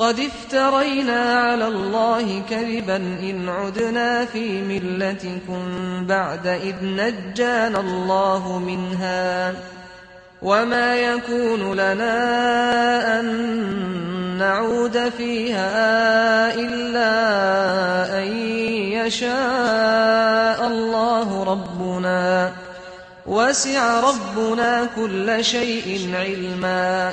قد افترينا على الله كذبا إن عدنا في ملتكم بعد إذ نجان الله منها وما يكون لنا أن نعود فيها إلا أن يشاء الله ربنا وسع ربنا كل شيء علما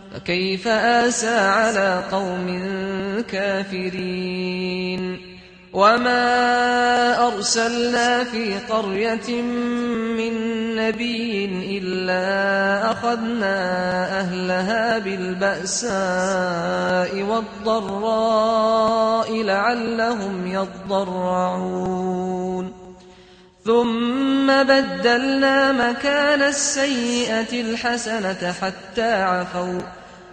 فكيف آسى على قوم كافرين وما أرسلنا في قرية من نبي إلا أخذنا أهلها بالبأساء والضراء لعلهم يضرعون ثم بدلنا مكان السيئة الحسنة حتى عفوا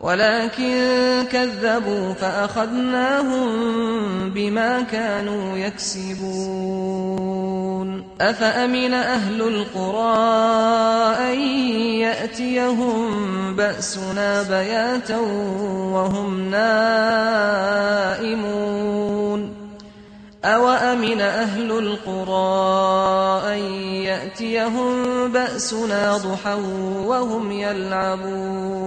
ولكن كذبوا فأخذناهم بما كانوا يكسبون. أفأمن أهل القرى أن يأتيهم بأسنا بياتا وهم نائمون؟ أو أمن أهل القرى أن يأتيهم بأسنا ضحا وهم يلعبون؟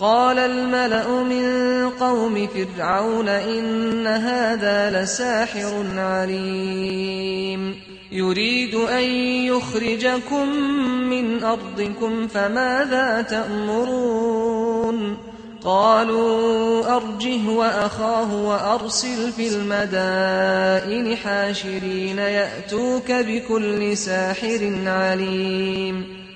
قال الملأ من قوم فرعون إن هذا لساحر عليم. يريد أن يخرجكم من أرضكم فماذا تأمرون؟ قالوا أرجه وأخاه وأرسل في المدائن حاشرين يأتوك بكل ساحر عليم.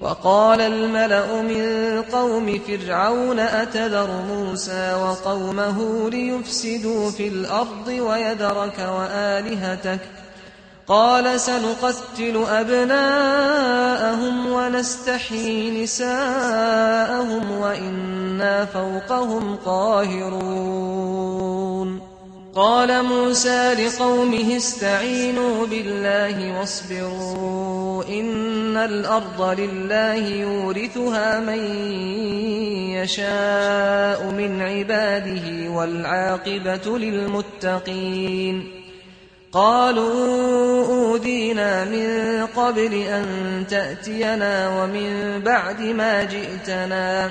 وقال الملأ من قوم فرعون أتذر موسى وقومه ليفسدوا في الأرض ويدرك وآلهتك قال سنقتل أبناءهم ونستحيي نساءهم وإنا فوقهم قاهرون قال موسى لقومه استعينوا بالله واصبروا إن الأرض لله يورثها من يشاء من عباده والعاقبة للمتقين قالوا أودينا من قبل أن تأتينا ومن بعد ما جئتنا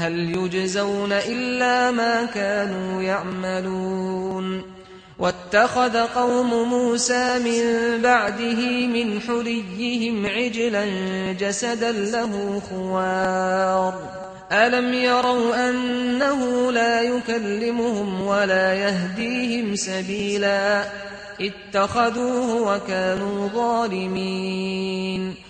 هل يجزون إلا ما كانوا يعملون؟ واتخذ قوم موسى من بعده من حريهم عجلا جسدا له خوار. ألم يروا أنه لا يكلمهم ولا يهديهم سبيلا؟ اتخذوه وكانوا ظالمين.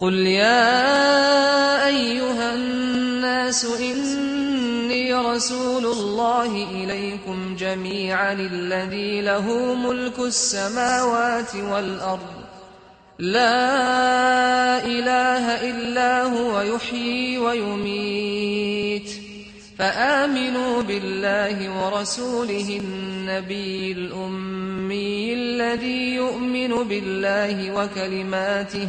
قل يا ايها الناس اني رسول الله اليكم جميعا الذي له ملك السماوات والارض. لا اله الا هو يحيي ويميت. فآمنوا بالله ورسوله النبي الأمي الذي يؤمن بالله وكلماته